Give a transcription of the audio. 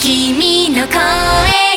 君の声